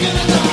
gonna die.